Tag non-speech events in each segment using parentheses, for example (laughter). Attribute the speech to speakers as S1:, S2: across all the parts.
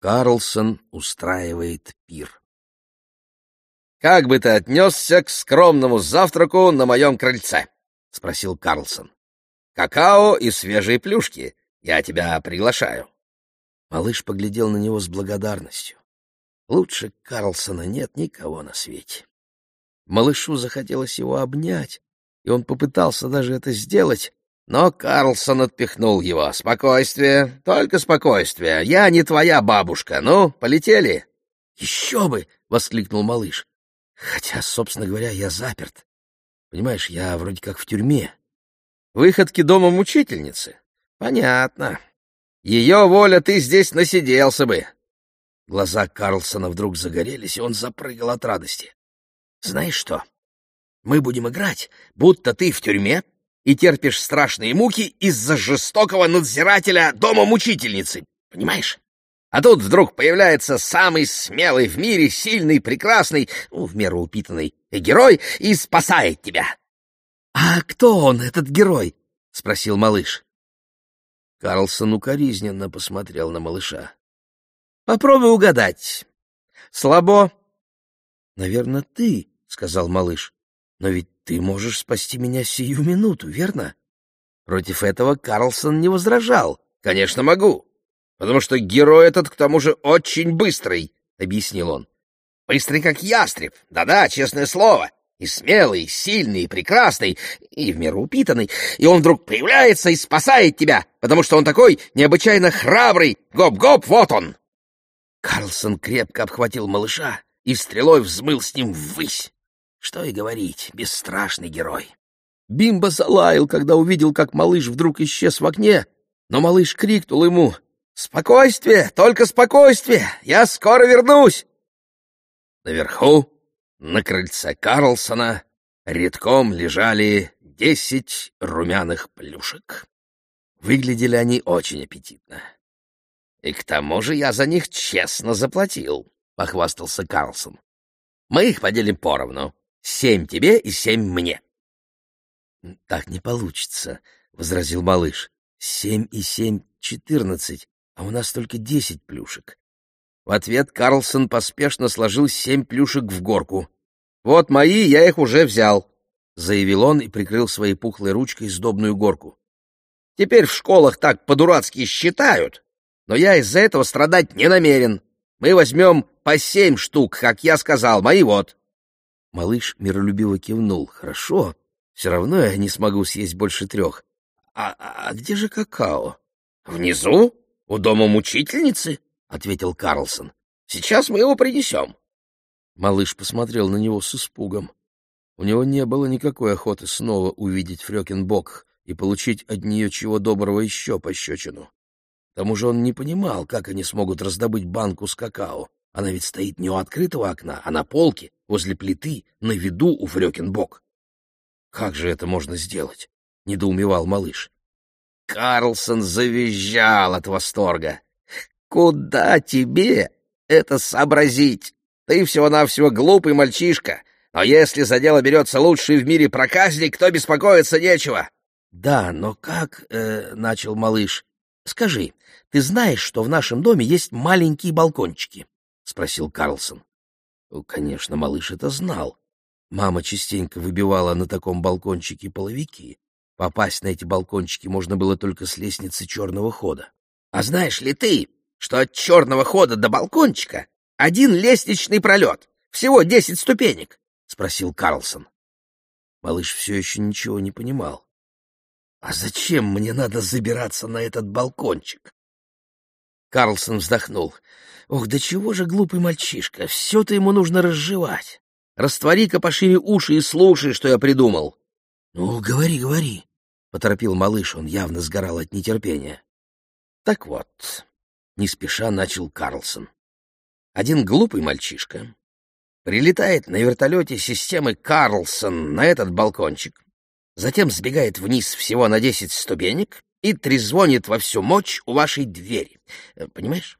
S1: Карлсон устраивает пир.
S2: «Как бы ты отнесся к скромному завтраку на моем крыльце?» — спросил Карлсон. «Какао и свежие плюшки. Я тебя приглашаю».
S1: Малыш поглядел на него с благодарностью. Лучше Карлсона нет никого на свете. Малышу захотелось его обнять, и он попытался даже это сделать,
S2: но Карлсон отпихнул его. «Спокойствие, только спокойствие. Я не твоя бабушка. Ну, полетели?»
S1: «Еще бы!» — воскликнул малыш. «Хотя, собственно говоря, я заперт. Понимаешь, я вроде как в тюрьме».
S2: «Выходки дома мучительницы? Понятно. Ее воля ты здесь насиделся бы».
S1: Глаза Карлсона вдруг загорелись, и он запрыгал от радости. «Знаешь что? Мы будем играть, будто ты в тюрьме, и терпишь страшные муки из-за жестокого надзирателя дома мучительницы. Понимаешь?
S2: А тут вдруг появляется самый смелый в мире, сильный, прекрасный, ну, в меру упитанный, герой и спасает тебя.
S1: — А кто он, этот герой? — спросил малыш. Карлсон укоризненно посмотрел на малыша.
S2: — Попробуй угадать. Слабо?
S1: — Наверное, ты, — сказал малыш. — Но ведь ты можешь спасти меня сию минуту, верно?
S2: Против этого Карлсон не возражал. Конечно, могу. Потому что герой этот, к тому же, очень быстрый, — объяснил он. Быстрый, как ястреб. Да-да, честное слово. И смелый, и сильный, и прекрасный, и в меру упитанный. И он вдруг появляется и спасает тебя, потому что он такой необычайно храбрый. Гоп-гоп, вот он!
S1: Карлсон крепко обхватил малыша и стрелой взмыл с ним ввысь. Что и говорить, бесстрашный герой. Бимба залаял, когда увидел, как малыш вдруг исчез в окне, но малыш крикнул ему «Спокойствие, только спокойствие! Я скоро вернусь!» Наверху, на крыльце Карлсона, редком лежали десять румяных плюшек. Выглядели они очень аппетитно.
S2: «И к тому же я за них честно заплатил», — похвастался Карлсон. «Мы их поделим поровну. Семь тебе и семь мне.
S1: — Так не получится, — возразил малыш. — Семь и семь — четырнадцать, а у нас только десять плюшек.
S2: В ответ Карлсон поспешно сложил семь плюшек в горку. — Вот мои, я их уже взял, — заявил он и прикрыл своей пухлой ручкой сдобную горку. — Теперь в школах так по-дурацки считают, но я из-за этого страдать не намерен. Мы возьмем по семь штук, как я сказал, мои вот.
S1: Малыш миролюбиво кивнул. «Хорошо. Все равно я не смогу съесть больше трех. А, а где же какао?»
S2: «Внизу? У дома мучительницы?» — ответил Карлсон. «Сейчас мы его принесем».
S1: Малыш посмотрел на него с испугом. У него не было никакой охоты снова увидеть Фрёкинбок и получить от нее чего доброго еще пощечину. К тому же он не понимал, как они смогут раздобыть банку с какао. Она ведь стоит не у открытого окна, а на полке, возле плиты, на виду у Фрёкинбок. Как же это можно сделать? — недоумевал малыш.
S2: Карлсон завизжал от восторга. «Куда тебе это сообразить? Ты всего-навсего глупый мальчишка, но если за дело берется лучший в мире проказник, то беспокоиться нечего».
S1: «Да, но как...» э, — начал малыш. «Скажи, ты знаешь, что в нашем доме есть маленькие балкончики?» — спросил Карлсон. Конечно, малыш это знал. Мама частенько выбивала на таком балкончике половики. Попасть на эти балкончики можно было только с лестницы черного хода.
S2: — А знаешь ли ты, что от черного хода до балкончика один лестничный пролет, всего десять ступенек? — спросил Карлсон.
S1: Малыш все еще ничего не понимал. — А зачем мне надо забираться на этот балкончик? Карлсон вздохнул. Ох, да чего же глупый мальчишка, все-то ему нужно разжевать. Раствори-ка пошире уши и слушай, что я придумал. — Ну, говори, говори, — поторопил малыш, он явно сгорал от нетерпения. — Так вот, не спеша начал Карлсон. Один глупый мальчишка прилетает на вертолете системы Карлсон на этот балкончик, затем сбегает вниз всего на десять ступенек и трезвонит во всю мощь у вашей двери. Понимаешь?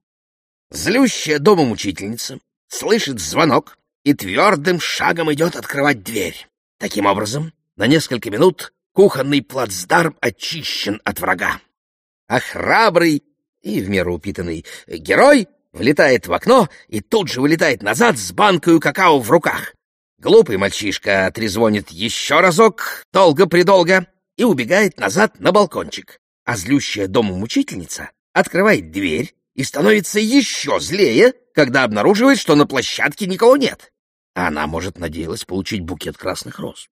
S1: Злющая домом учительница слышит звонок и твердым шагом идет открывать дверь. Таким образом, на несколько минут кухонный плацдарм очищен от врага. А храбрый и в меру упитанный герой
S2: влетает в окно и тут же вылетает назад с банкою какао в руках. Глупый мальчишка трезвонит еще разок, долго-предолго, и убегает назад на балкончик. А злющая домом учительница открывает дверь и становится еще злее, когда обнаруживает, что на площадке никого нет. Она, может, надеялась получить букет красных роз.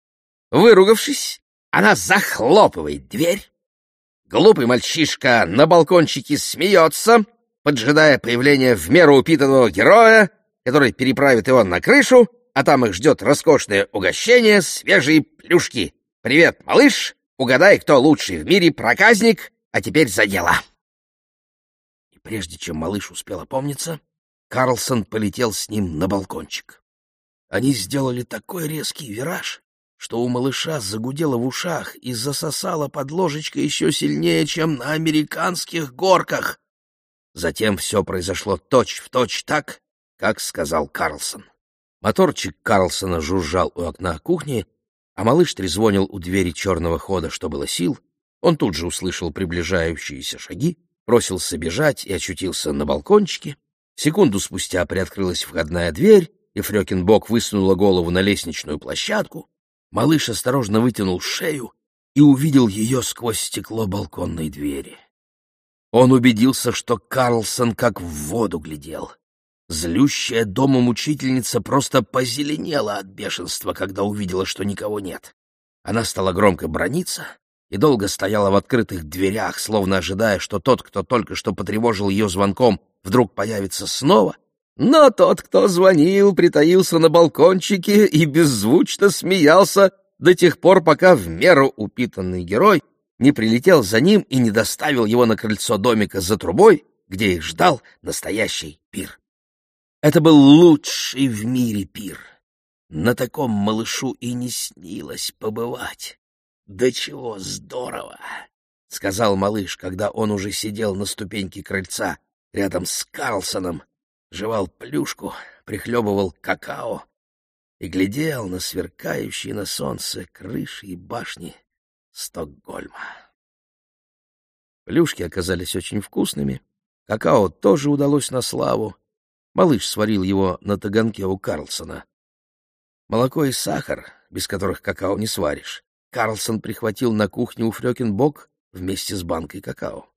S2: Выругавшись, она захлопывает дверь. Глупый мальчишка на балкончике смеется, поджидая появления в меру упитанного героя, который переправит его на крышу, а там их ждет роскошное угощение, свежие плюшки. «Привет, малыш! Угадай, кто лучший в мире проказник, а теперь за дело!» И прежде чем малыш успел опомниться, Карлсон полетел с ним на балкончик. Они сделали такой резкий вираж, что у малыша загудело в ушах и засосало под ложечкой еще сильнее, чем на американских горках. Затем все произошло точь-в-точь так, как сказал Карлсон. Моторчик Карлсона жужжал у окна кухни, а малыш трезвонил у двери черного хода, что было сил. Он тут же услышал приближающиеся шаги, бросился бежать и очутился на балкончике. Секунду спустя приоткрылась входная дверь, и Фрёкинбок высунула голову на лестничную площадку. Малыш осторожно вытянул шею и увидел ее сквозь стекло балконной двери. Он убедился, что Карлсон как в воду глядел. Злющая домом учительница просто позеленела от бешенства, когда увидела, что никого нет. Она стала громко брониться и долго стояла в открытых дверях, словно ожидая, что тот, кто только что потревожил ее звонком, вдруг появится снова. Но тот, кто звонил, притаился на балкончике и беззвучно смеялся до тех пор, пока в меру упитанный герой не прилетел за ним и не доставил его на крыльцо домика за трубой, где их ждал настоящий пир. Это был лучший в мире пир. На таком малышу и не снилось побывать. Да чего здорово! — сказал малыш, когда он уже сидел на ступеньке крыльца рядом с Карлсоном, жевал плюшку, прихлебывал какао и глядел на сверкающие на солнце крыши и башни Стокгольма. Плюшки оказались очень вкусными, какао тоже удалось на славу. Малыш сварил его на таганке у Карлсона. Молоко и сахар, без которых какао не сваришь, Карлсон прихватил на кухню у Фрёкинбок вместе с банкой какао.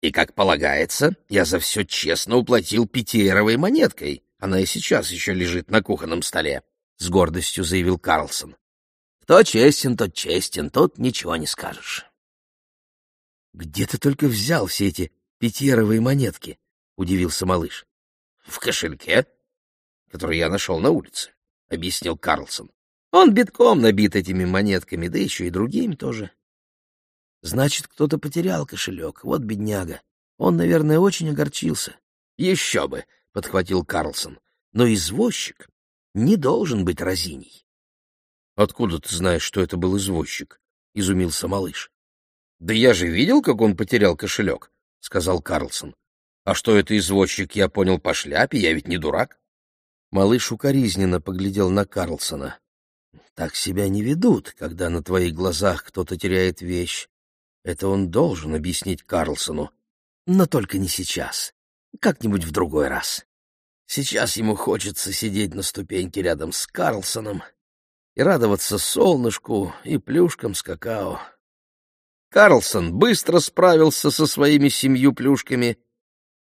S2: И, как полагается, я за все честно уплатил пятиэровой монеткой. Она и сейчас еще лежит на кухонном столе, — с гордостью заявил Карлсон. Кто честен, тот честен, тут ничего не скажешь. — Где ты только взял все эти пятьеровые монетки? — удивился малыш. — В кошельке, который я нашел на улице, — объяснил Карлсон. Он битком набит этими монетками, да еще и другими тоже. — Значит, кто-то потерял кошелек, вот бедняга. Он, наверное, очень огорчился. — Еще бы, — подхватил Карлсон. — Но извозчик не должен быть разиней. — Откуда ты знаешь, что это был извозчик? — изумился малыш. — Да я же видел, как он потерял кошелек, — сказал Карлсон. — А что это извозчик, я понял по шляпе, я ведь не дурак. Малыш укоризненно поглядел на Карлсона. — Так себя не ведут, когда на твоих глазах кто-то теряет вещь. Это он должен объяснить Карлсону. Но только не сейчас. Как-нибудь в другой раз. Сейчас ему хочется сидеть на ступеньке рядом с Карлсоном и радоваться солнышку и плюшкам с какао. Карлсон быстро справился со своими семью плюшками.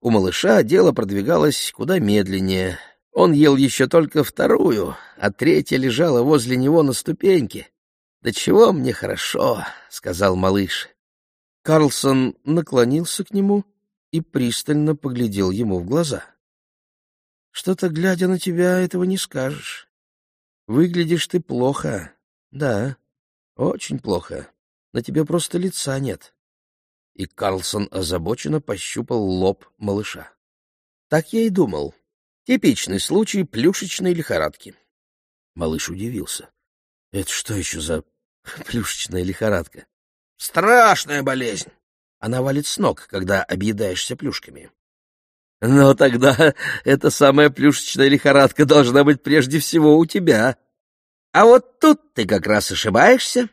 S2: У малыша дело продвигалось куда медленнее. Он ел еще только вторую, а третья лежала возле него на ступеньке. «Да чего мне хорошо», — сказал малыш. Карлсон наклонился к нему и пристально поглядел ему в глаза. «Что-то, глядя на тебя, этого не скажешь. Выглядишь ты плохо. Да, очень плохо. На тебе просто лица нет. И Карлсон озабоченно пощупал лоб малыша. Так я и думал. Типичный случай плюшечной лихорадки. Малыш удивился. Это что еще за (laughs) плюшечная лихорадка? Страшная болезнь. Она валит с ног, когда объедаешься плюшками. Но тогда (laughs) эта самая плюшечная лихорадка должна быть прежде всего у тебя. А вот тут ты как раз ошибаешься.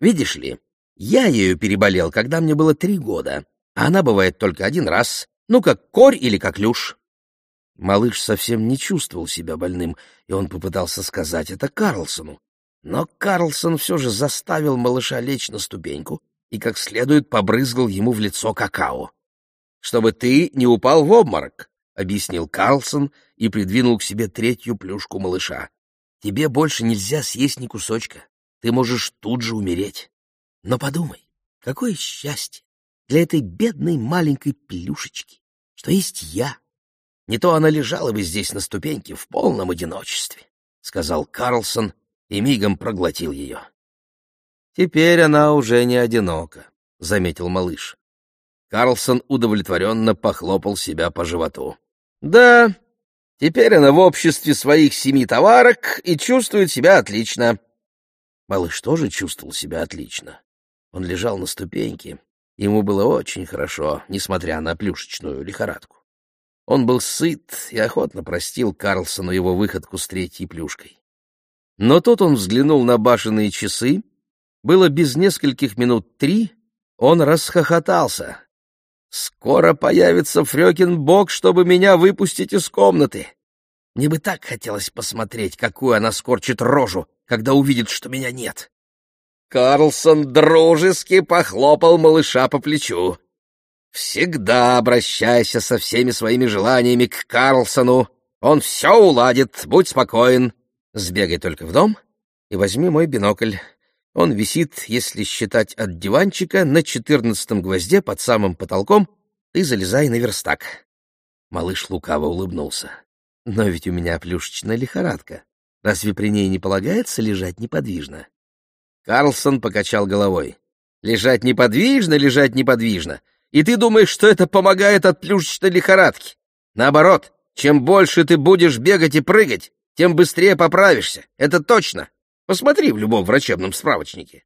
S2: Видишь ли, я ею переболел, когда мне было три года, а она бывает только один раз, ну, как корь или как люш.
S1: Малыш совсем не чувствовал себя больным, и он попытался сказать это Карлсону. Но Карлсон все же заставил малыша лечь на ступеньку и как следует побрызгал ему в лицо какао. «Чтобы ты не упал в обморок», — объяснил Карлсон и придвинул к себе третью плюшку малыша. «Тебе больше нельзя съесть ни кусочка. Ты можешь тут же умереть. Но подумай, какое счастье для этой бедной маленькой плюшечки, что есть я. Не то она лежала бы здесь на ступеньке в полном одиночестве», — сказал Карлсон и мигом проглотил ее. «Теперь она уже не одинока», — заметил малыш. Карлсон удовлетворенно похлопал себя по животу. «Да, теперь она в обществе своих семи товарок и чувствует себя отлично». Малыш тоже чувствовал себя отлично. Он лежал на ступеньке. Ему было очень хорошо, несмотря на плюшечную лихорадку. Он был сыт и охотно простил Карлсону его выходку с третьей плюшкой. Но тут он взглянул на башенные часы было без нескольких минут три, он расхохотался. «Скоро появится Фрёкин Бог, чтобы меня выпустить из комнаты. Мне бы так хотелось посмотреть, какую она скорчит рожу, когда увидит, что меня нет». Карлсон дружески похлопал малыша по плечу. «Всегда обращайся со всеми своими желаниями к Карлсону. Он все уладит, будь спокоен. Сбегай только в дом и возьми мой бинокль. Он висит, если считать от диванчика, на четырнадцатом гвозде под самым потолком, и залезай на верстак. Малыш лукаво улыбнулся. Но ведь у меня плюшечная лихорадка. Разве при ней не полагается лежать неподвижно? Карлсон покачал головой. Лежать неподвижно, лежать неподвижно. И ты думаешь, что это помогает от плюшечной лихорадки? Наоборот, чем больше ты будешь бегать и прыгать, тем быстрее поправишься. Это точно. Посмотри в любом врачебном справочнике.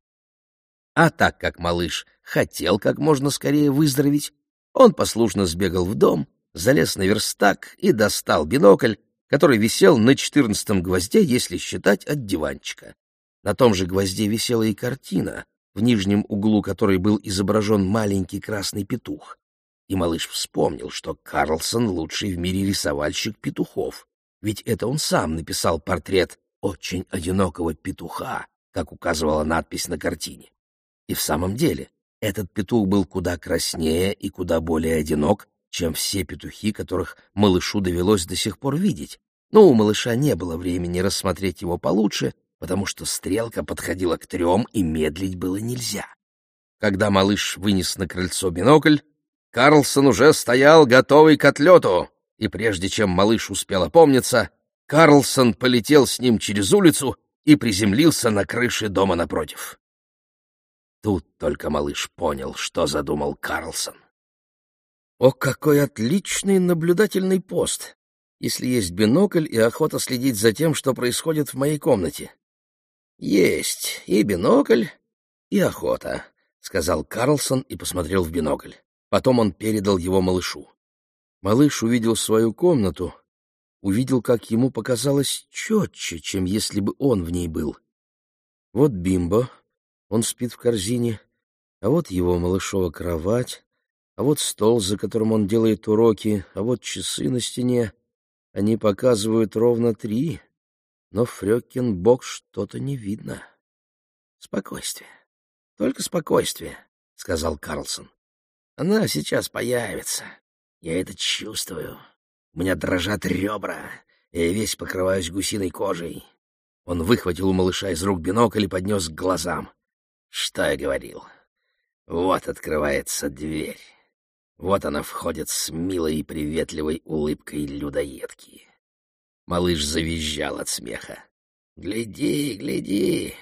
S1: А так как малыш хотел как можно скорее выздороветь, он послушно сбегал в дом, залез на верстак и достал бинокль, который висел на четырнадцатом гвозде, если считать от диванчика. На том же гвозде висела и картина, в нижнем углу которой был изображен маленький красный петух. И малыш вспомнил, что Карлсон — лучший в мире рисовальщик петухов, ведь это он сам написал портрет очень одинокого петуха, как указывала надпись на картине. И в самом деле, этот петух был куда краснее и куда более одинок, чем все петухи, которых малышу довелось до сих пор видеть. Но у малыша не было времени рассмотреть его получше, потому что стрелка подходила к трем, и медлить было нельзя. Когда малыш вынес на крыльцо бинокль, Карлсон уже стоял готовый к отлету, и прежде чем малыш успел опомниться, Карлсон полетел с ним через улицу и приземлился на крыше дома напротив. Тут только малыш понял, что задумал Карлсон. О, какой отличный наблюдательный пост, если есть бинокль и охота следить за тем, что происходит в моей комнате. Есть и бинокль, и охота, — сказал Карлсон и посмотрел в бинокль. Потом он передал его малышу. Малыш увидел свою комнату — увидел, как ему показалось четче, чем если бы он в ней был. Вот Бимбо, он спит в корзине, а вот его малышова кровать, а вот стол, за которым он делает уроки, а вот часы на стене. Они показывают ровно три, но Фрёкин бог что-то не видно. Спокойствие, только спокойствие, — сказал Карлсон. Она сейчас появится, я это чувствую. У меня дрожат ребра, я весь покрываюсь гусиной кожей. Он выхватил у малыша из рук бинокль и поднес к глазам. Что я говорил? Вот открывается дверь. Вот она входит с милой и приветливой улыбкой людоедки. Малыш завизжал от смеха. «Гляди, гляди!»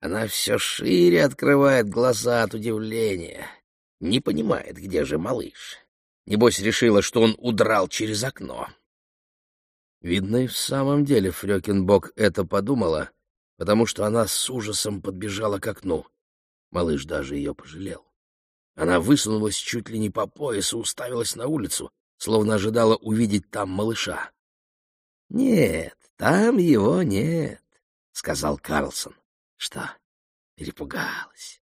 S1: Она все шире открывает глаза от удивления. Не понимает, где же малыш. Небось, решила, что он удрал через окно. Видно, и в самом деле Фрёкинбок это подумала, потому что она с ужасом подбежала к окну. Малыш даже ее пожалел. Она высунулась чуть ли не по поясу, уставилась на улицу, словно ожидала увидеть там малыша. — Нет, там его нет, — сказал Карлсон. — Что, перепугалась?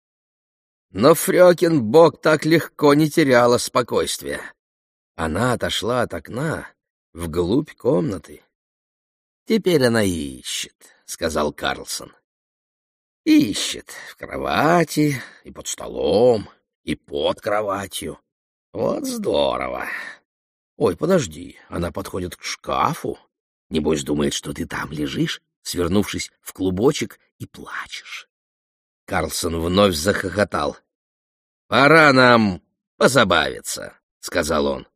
S1: Но Фрёкинбок так легко не теряла спокойствия. Она отошла от окна вглубь комнаты. Теперь она ищет, — сказал Карлсон. Ищет в кровати и под столом, и под кроватью. Вот здорово. Ой, подожди, она подходит к шкафу. Небось думает, что ты там лежишь, свернувшись в клубочек, и плачешь. Карлсон вновь захохотал. «Пора нам позабавиться», — сказал он.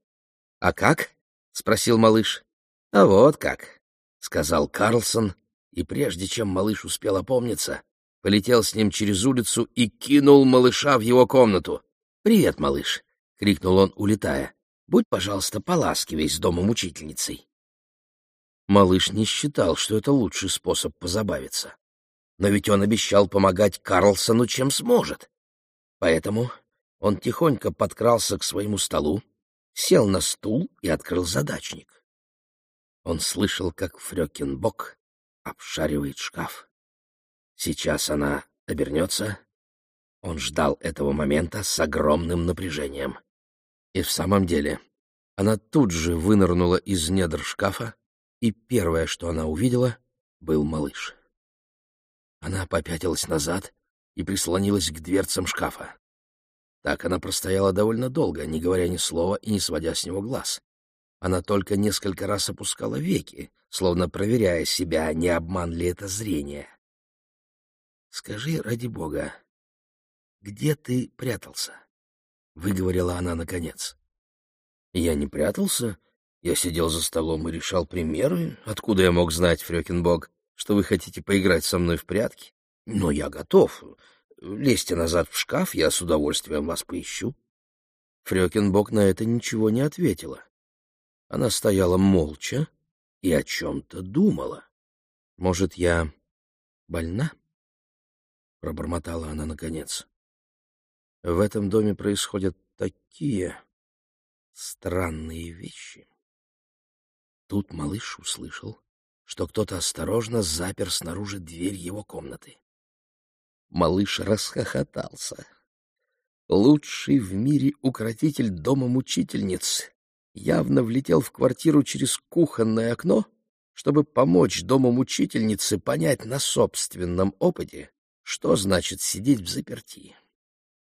S1: «А как?» — спросил малыш. «А вот как», — сказал Карлсон, и прежде чем малыш успел опомниться, полетел с ним через улицу и кинул малыша в его комнату. «Привет, малыш!» — крикнул он, улетая. «Будь, пожалуйста, поласкивей с домом учительницей». Малыш не считал, что это лучший способ позабавиться. Но ведь он обещал помогать Карлсону, чем сможет. Поэтому он тихонько подкрался к своему столу, сел на стул и открыл задачник. Он слышал, как Фрёкинбок обшаривает шкаф. Сейчас она обернется. Он ждал этого момента с огромным напряжением. И в самом деле она тут же вынырнула из недр шкафа, и первое, что она увидела, был малыш. Она попятилась назад и прислонилась к дверцам шкафа. Так она простояла довольно долго, не говоря ни слова и не сводя с него глаз. Она только несколько раз опускала веки, словно проверяя себя, не обман ли это зрение. — Скажи, ради бога, где ты прятался? — выговорила она наконец. — Я не прятался. Я сидел за столом и решал примеры. Откуда я мог знать, Фрёкинбог, что вы хотите поиграть со мной в прятки? Но я готов. Лезьте назад в шкаф, я с удовольствием вас поищу. Фрёкинбок на это ничего не ответила. Она стояла молча и о чем-то думала. «Может, я больна?» — пробормотала она наконец. «В этом доме происходят такие странные вещи». Тут малыш услышал, что кто-то осторожно запер снаружи дверь его комнаты. Малыш расхохотался. Лучший в мире укротитель дома мучительниц явно влетел в квартиру через кухонное окно, чтобы помочь дому мучительницы понять на собственном опыте, что значит сидеть в заперти.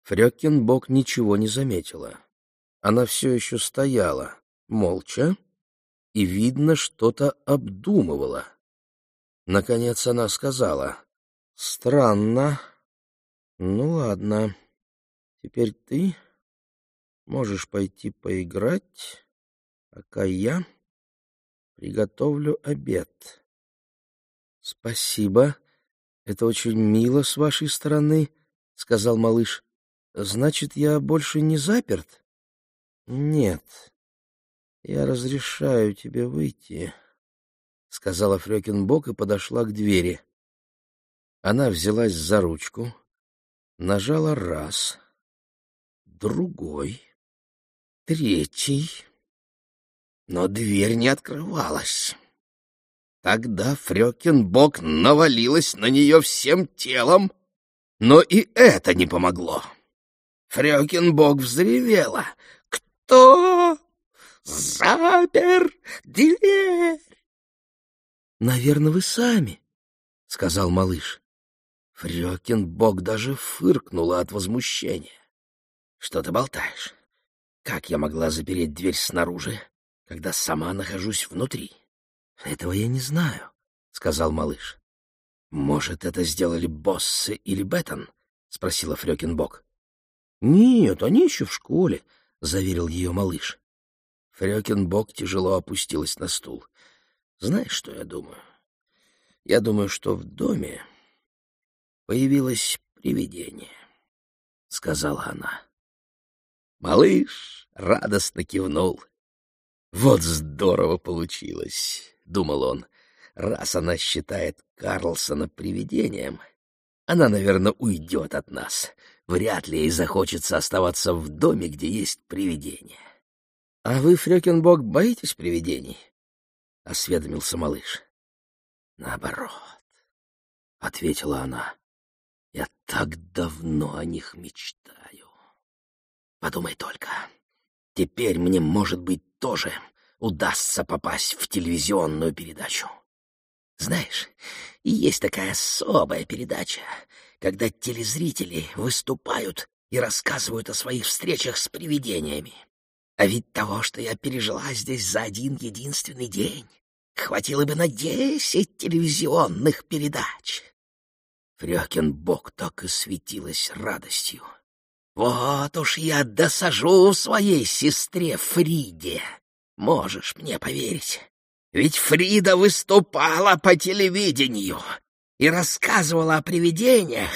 S1: Фрёкинбок ничего не заметила. Она все еще стояла, молча, и, видно, что-то обдумывала. Наконец она сказала, «Странно. Ну, ладно. Теперь ты можешь пойти поиграть, пока я приготовлю обед. — Спасибо. Это очень мило с вашей стороны, — сказал малыш. — Значит, я больше не заперт? — Нет. Я разрешаю тебе выйти, — сказала Фрёкинбок и подошла к двери. Она взялась за ручку, нажала раз, другой, третий но дверь не открывалась. Тогда Фрёкинбок навалилась на нее всем телом, но и это не помогло. Фрёкинбок взревела. «Кто запер дверь?» «Наверное, вы сами», — сказал малыш. Фрёкинбок даже фыркнула от возмущения. «Что ты болтаешь? Как я могла запереть дверь снаружи? когда сама нахожусь внутри? — Этого я не знаю, — сказал малыш. — Может, это сделали Боссы или Беттон? — спросила Фрёкинбок. — Нет, они еще в школе, — заверил ее малыш. Фрёкинбок тяжело опустилась на стул. — Знаешь, что я думаю? Я думаю, что в доме появилось привидение, — сказала она. Малыш радостно кивнул. «Вот здорово получилось», — думал он. «Раз она считает Карлсона привидением, она, наверное, уйдет от нас. Вряд ли ей захочется оставаться в доме, где есть привидение». «А вы, Фрёкинбок, боитесь привидений?» — осведомился малыш. «Наоборот», — ответила она. «Я так давно о них мечтаю. Подумай только, теперь мне, может быть, тоже удастся попасть в телевизионную передачу. Знаешь, есть такая особая передача, когда телезрители выступают и рассказывают о своих встречах с привидениями. А ведь того, что я пережила здесь за один единственный день, хватило бы на десять телевизионных передач. Фрёкинбок так и светилась радостью. Вот уж я досажу своей сестре Фриде. Можешь мне поверить. Ведь Фрида выступала по телевидению и рассказывала о привидениях,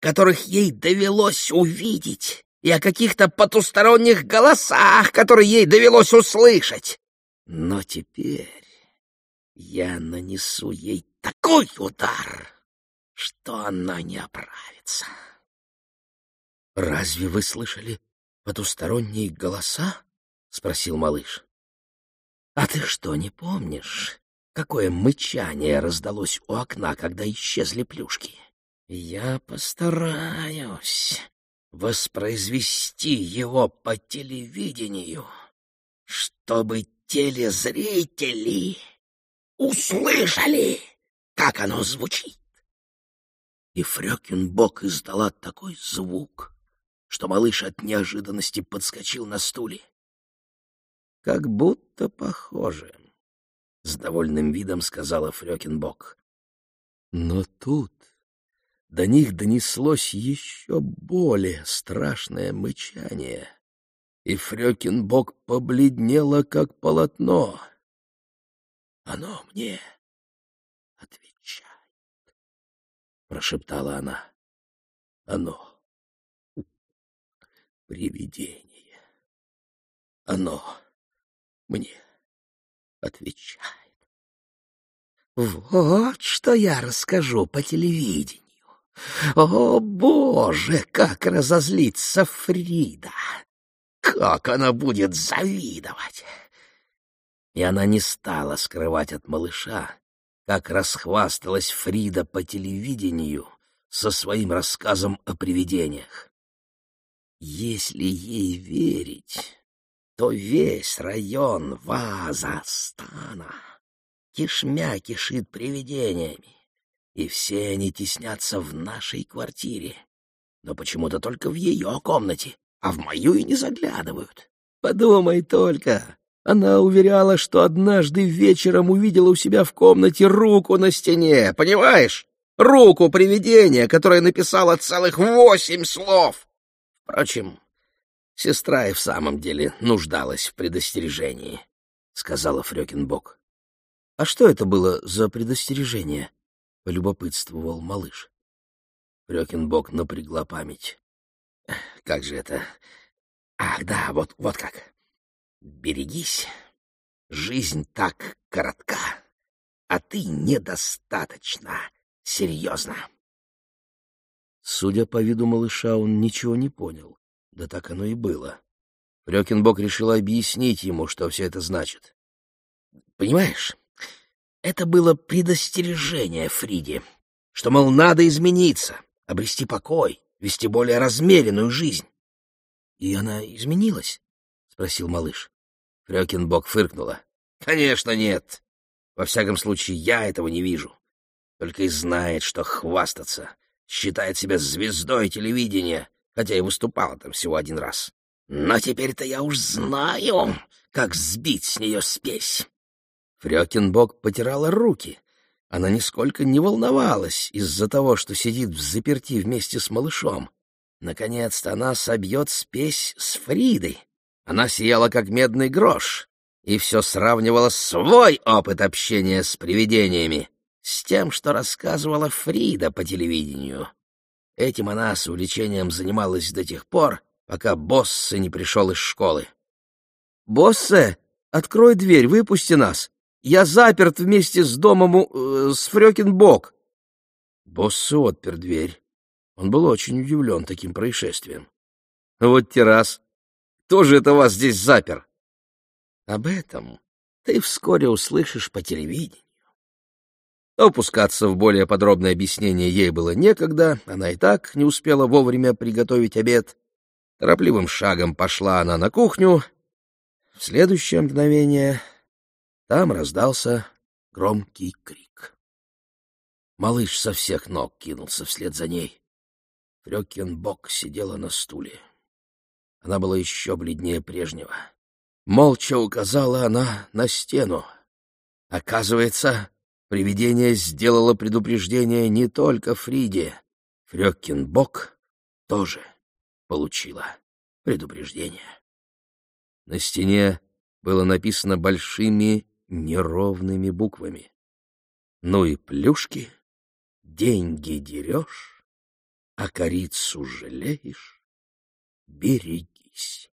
S1: которых ей довелось увидеть, и о каких-то потусторонних голосах, которые ей довелось услышать. Но теперь я нанесу ей такой удар, что она не оправится. «Разве вы слышали потусторонние голоса?» — спросил малыш. «А ты что, не помнишь, какое мычание раздалось у окна, когда исчезли плюшки? Я постараюсь воспроизвести его по телевидению, чтобы телезрители услышали, как оно звучит. И Фрёкинбок издала такой звук, что малыш от неожиданности подскочил на стуле. «Как будто похоже», — с довольным видом сказала Фрёкинбок. Но тут до них донеслось еще более страшное мычание, и Фрёкинбок побледнела, как полотно. «Оно мне отвечает», — прошептала она. «Оно привидение. Оно мне отвечает. Вот что я расскажу по телевидению. О, боже, как разозлится Фрида! Как она будет завидовать! И она не стала скрывать от малыша, как расхвасталась Фрида по телевидению со своим рассказом о привидениях. Если ей верить, то весь район Вазастана кишмя кишит привидениями, и все они теснятся в нашей квартире. Но почему-то только в ее комнате, а в мою и не заглядывают. Подумай только, она уверяла, что однажды вечером увидела у себя в комнате руку на стене, понимаешь? Руку привидения, которая написала целых восемь слов. Впрочем, сестра и в самом деле нуждалась в предостережении, — сказала Фрёкинбок. — А что это было за предостережение? — полюбопытствовал малыш. Фрёкинбок напрягла память. — Как же это? Ах, да, вот, вот как. Берегись. Жизнь так коротка, а ты недостаточно серьезно. Судя по виду малыша, он ничего не понял. Да так оно и было. Фрёкинбок решил объяснить ему, что все это значит. Понимаешь, это было предостережение Фриде, что, мол, надо измениться, обрести покой, вести более размеренную жизнь. — И она изменилась? — спросил малыш. Фрёкинбок фыркнула. — Конечно, нет. Во всяком случае, я этого не вижу. Только и знает, что хвастаться — считает себя звездой телевидения, хотя и выступала там всего один раз. Но теперь-то я уж знаю, как сбить с нее спесь. Фрёкинбок потирала руки. Она нисколько не волновалась из-за того, что сидит в заперти вместе с малышом. Наконец-то она собьет спесь с Фридой. Она сияла, как медный грош, и все сравнивала свой опыт общения с привидениями с тем, что рассказывала Фрида по телевидению. Этим она с увлечением занималась до тех пор, пока Боссе не пришел из школы. «Боссе, открой дверь, выпусти нас! Я заперт вместе с домом э, с Фрёкинбок!» Боссе отпер дверь. Он был очень удивлен таким происшествием. «Вот террас! Кто же это вас здесь запер?» «Об этом ты вскоре услышишь по телевидению. Опускаться в более подробное объяснение ей было некогда, она и так не успела вовремя приготовить обед. Торопливым шагом пошла она на кухню. В следующее мгновение Там раздался громкий крик. Малыш со всех ног кинулся вслед за ней. Фрёкинбок сидела на стуле. Она была еще бледнее прежнего. Молча указала она на стену. Оказывается, привидение сделало предупреждение не только Фриде. Фрёкинбок тоже получила предупреждение. На стене было написано большими неровными буквами. «Ну и плюшки, деньги дерешь, а корицу жалеешь, берегись».